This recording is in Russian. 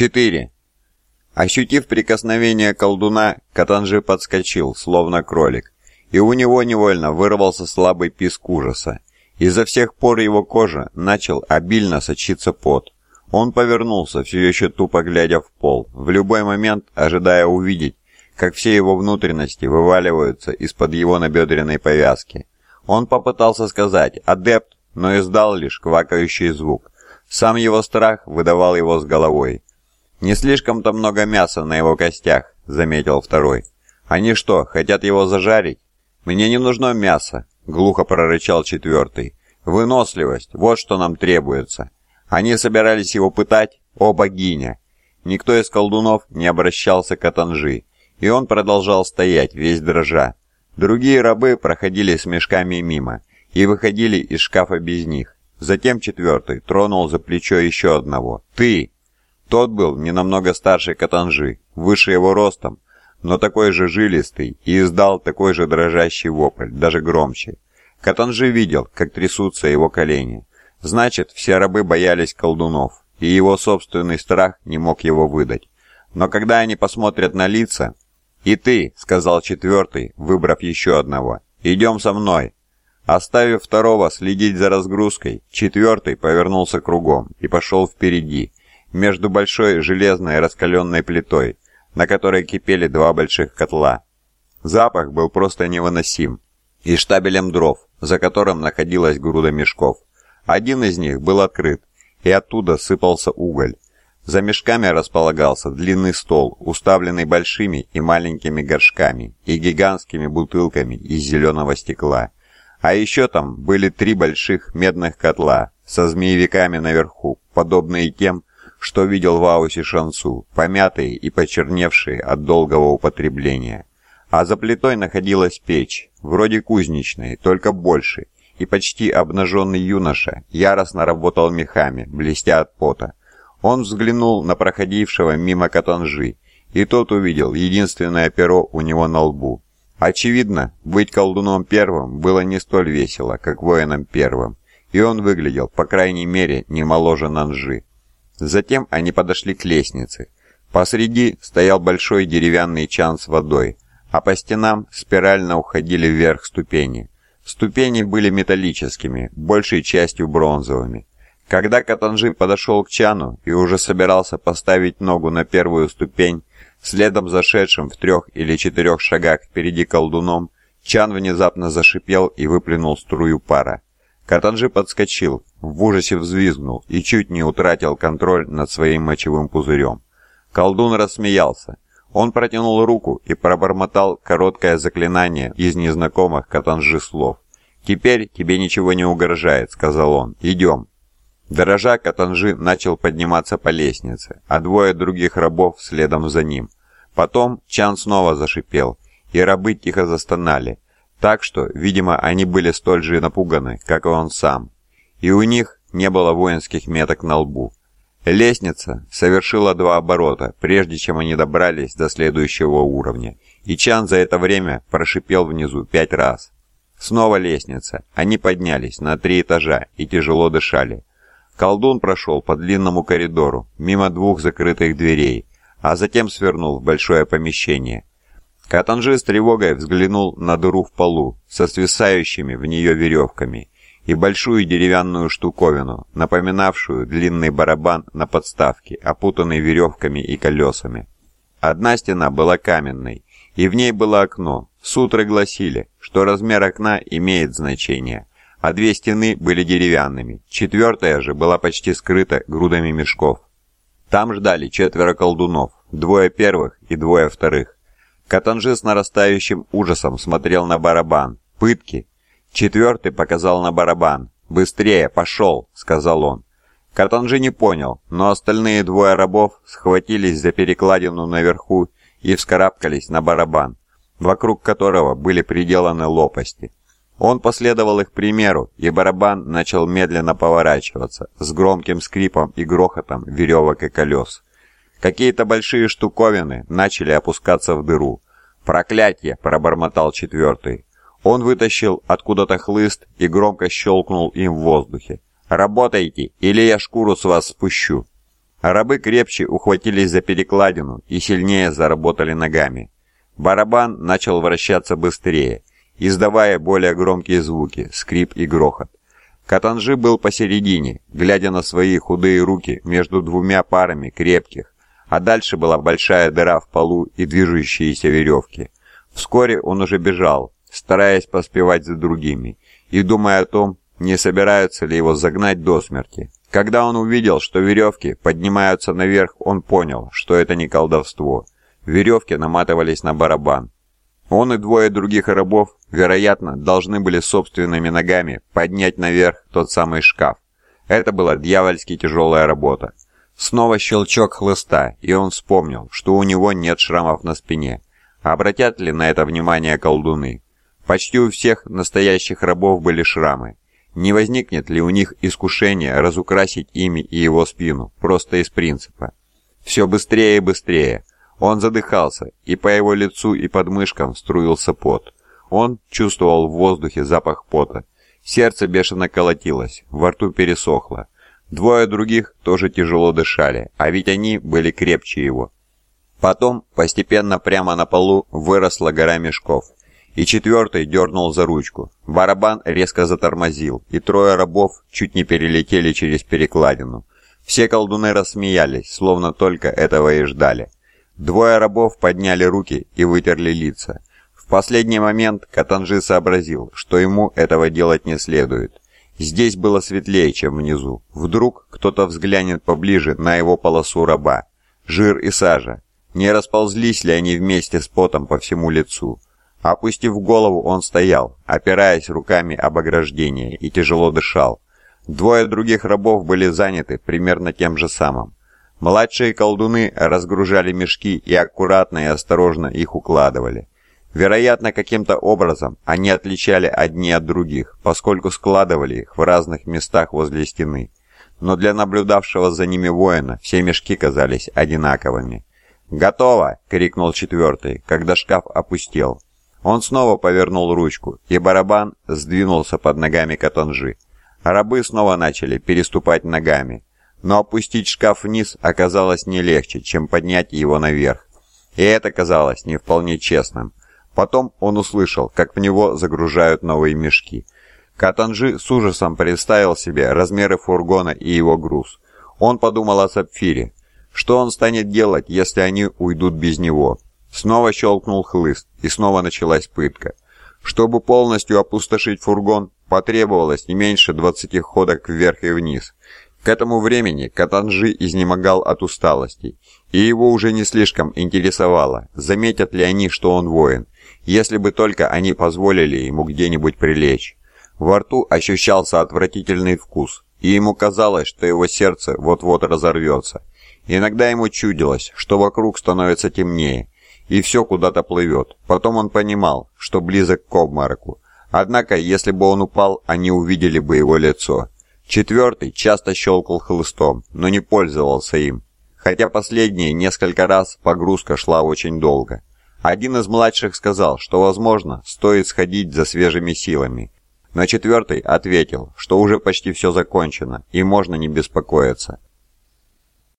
Четыре. Ощутив прикосновение колдуна, Катанжи подскочил, словно кролик, и у него невольно вырвался слабый писк ужаса. Изо всех пор его кожа начал обильно сочиться пот. Он повернулся, все еще тупо глядя в пол, в любой момент ожидая увидеть, как все его внутренности вываливаются из-под его набедренной повязки. Он попытался сказать «адепт», но издал лишь квакающий звук. Сам его страх выдавал его с головой. «Не слишком-то много мяса на его костях», — заметил второй. «Они что, хотят его зажарить?» «Мне не нужно мясо», — глухо прорычал четвертый. «Выносливость, вот что нам требуется». Они собирались его пытать? О, богиня! Никто из колдунов не обращался к Атанжи, и он продолжал стоять, весь дрожа. Другие рабы проходили с мешками мимо и выходили из шкафа без них. Затем четвертый тронул за плечо еще одного. «Ты!» Тот был не намного старше Катанжи, выше его ростом, но такой же жилистый и издал такой же дрожащий вопль, даже громче. Катанжи видел, как трясутся его колени. Значит, все рабы боялись колдунов, и его собственный страх не мог его выдать. Но когда они посмотрят на лица... «И ты», — сказал четвертый, выбрав еще одного, — «идем со мной». Оставив второго следить за разгрузкой, четвертый повернулся кругом и пошел впереди, между большой железной раскаленной плитой, на которой кипели два больших котла. Запах был просто невыносим, и штабелем дров, за которым находилась груда мешков. Один из них был открыт, и оттуда сыпался уголь. За мешками располагался длинный стол, уставленный большими и маленькими горшками и гигантскими бутылками из зеленого стекла. А еще там были три больших медных котла со змеевиками наверху, подобные тем, что видел в Аусе Шансу, помятые и почерневшие от долгого употребления. А за плитой находилась печь, вроде кузнечной, только больше, и почти обнаженный юноша яростно работал мехами, блестя от пота. Он взглянул на проходившего мимо Катанжи, и тот увидел единственное перо у него на лбу. Очевидно, быть колдуном первым было не столь весело, как воином первым, и он выглядел, по крайней мере, не моложе Нанжи. Затем они подошли к лестнице. Посреди стоял большой деревянный чан с водой, а по стенам спирально уходили вверх ступени. Ступени были металлическими, большей частью бронзовыми. Когда Катанжи подошел к Чану и уже собирался поставить ногу на первую ступень, следом зашедшим в трех или четырех шагах впереди колдуном, Чан внезапно зашипел и выплюнул струю пара. Катанжи подскочил, в ужасе взвизгнул и чуть не утратил контроль над своим мочевым пузырем. Колдун рассмеялся. Он протянул руку и пробормотал короткое заклинание из незнакомых Катанжи слов. «Теперь тебе ничего не угрожает», — сказал он. «Идем». Дорожа Катанжи начал подниматься по лестнице, а двое других рабов следом за ним. Потом Чан снова зашипел, и рабы тихо застонали, так что, видимо, они были столь же напуганы, как и он сам. И у них не было воинских меток на лбу. Лестница совершила два оборота, прежде чем они добрались до следующего уровня, и Чан за это время прошипел внизу пять раз. Снова лестница. Они поднялись на три этажа и тяжело дышали. Колдун прошел по длинному коридору, мимо двух закрытых дверей, а затем свернул в большое помещение. Катанжи с тревогой взглянул на дыру в полу со свисающими в нее веревками и большую деревянную штуковину, напоминавшую длинный барабан на подставке, опутанный веревками и колесами. Одна стена была каменной, и в ней было окно. Сутры гласили, что размер окна имеет значение, а две стены были деревянными, четвертая же была почти скрыта грудами мешков. Там ждали четверо колдунов, двое первых и двое вторых. Катанжи с нарастающим ужасом смотрел на барабан. Пытки. Четвертый показал на барабан. «Быстрее, пошел!» — сказал он. Катанжи не понял, но остальные двое рабов схватились за перекладину наверху и вскарабкались на барабан, вокруг которого были приделаны лопасти. Он последовал их примеру, и барабан начал медленно поворачиваться, с громким скрипом и грохотом веревок и колес. Какие-то большие штуковины начали опускаться в дыру. «Проклятье!» – пробормотал четвертый. Он вытащил откуда-то хлыст и громко щелкнул им в воздухе. «Работайте, или я шкуру с вас спущу!» Рабы крепче ухватились за перекладину и сильнее заработали ногами. Барабан начал вращаться быстрее, издавая более громкие звуки, скрип и грохот. Катанжи был посередине, глядя на свои худые руки между двумя парами крепких, а дальше была большая дыра в полу и движущиеся веревки. Вскоре он уже бежал, стараясь поспевать за другими, и думая о том, не собираются ли его загнать до смерти. Когда он увидел, что веревки поднимаются наверх, он понял, что это не колдовство. Веревки наматывались на барабан. Он и двое других рабов, вероятно, должны были собственными ногами поднять наверх тот самый шкаф. Это была дьявольски тяжелая работа. Снова щелчок хлыста, и он вспомнил, что у него нет шрамов на спине. Обратят ли на это внимание колдуны? Почти у всех настоящих рабов были шрамы. Не возникнет ли у них искушение разукрасить ими и его спину, просто из принципа? Все быстрее и быстрее. Он задыхался, и по его лицу и подмышкам струился пот. Он чувствовал в воздухе запах пота. Сердце бешено колотилось, во рту пересохло. Двое других тоже тяжело дышали, а ведь они были крепче его. Потом, постепенно прямо на полу, выросла гора мешков и четвертый дернул за ручку. Барабан резко затормозил, и трое рабов чуть не перелетели через перекладину. Все колдуны рассмеялись, словно только этого и ждали. Двое рабов подняли руки и вытерли лица. В последний момент Катанжи сообразил, что ему этого делать не следует. Здесь было светлее, чем внизу. Вдруг кто-то взглянет поближе на его полосу раба. Жир и сажа. Не расползлись ли они вместе с потом по всему лицу? Опустив голову, он стоял, опираясь руками об ограждение, и тяжело дышал. Двое других рабов были заняты примерно тем же самым. Младшие колдуны разгружали мешки и аккуратно и осторожно их укладывали. Вероятно, каким-то образом они отличали одни от других, поскольку складывали их в разных местах возле стены. Но для наблюдавшего за ними воина все мешки казались одинаковыми. «Готово!» — крикнул четвертый, когда шкаф опустел. Он снова повернул ручку, и барабан сдвинулся под ногами Катанжи. Рабы снова начали переступать ногами, но опустить шкаф вниз оказалось не легче, чем поднять его наверх. И это казалось не вполне честным. Потом он услышал, как в него загружают новые мешки. Катанжи с ужасом представил себе размеры фургона и его груз. Он подумал о Сапфире. Что он станет делать, если они уйдут без него? Снова щелкнул хлыст, и снова началась пытка. Чтобы полностью опустошить фургон, потребовалось не меньше 20 ходок вверх и вниз. К этому времени Катанжи изнемогал от усталости, и его уже не слишком интересовало, заметят ли они, что он воин, если бы только они позволили ему где-нибудь прилечь. Во рту ощущался отвратительный вкус, и ему казалось, что его сердце вот-вот разорвется. Иногда ему чудилось, что вокруг становится темнее, и все куда-то плывет. Потом он понимал, что близок к обмороку. Однако, если бы он упал, они увидели бы его лицо. Четвертый часто щелкал хлыстом, но не пользовался им. Хотя последние несколько раз погрузка шла очень долго. Один из младших сказал, что, возможно, стоит сходить за свежими силами. Но четвертый ответил, что уже почти все закончено, и можно не беспокоиться.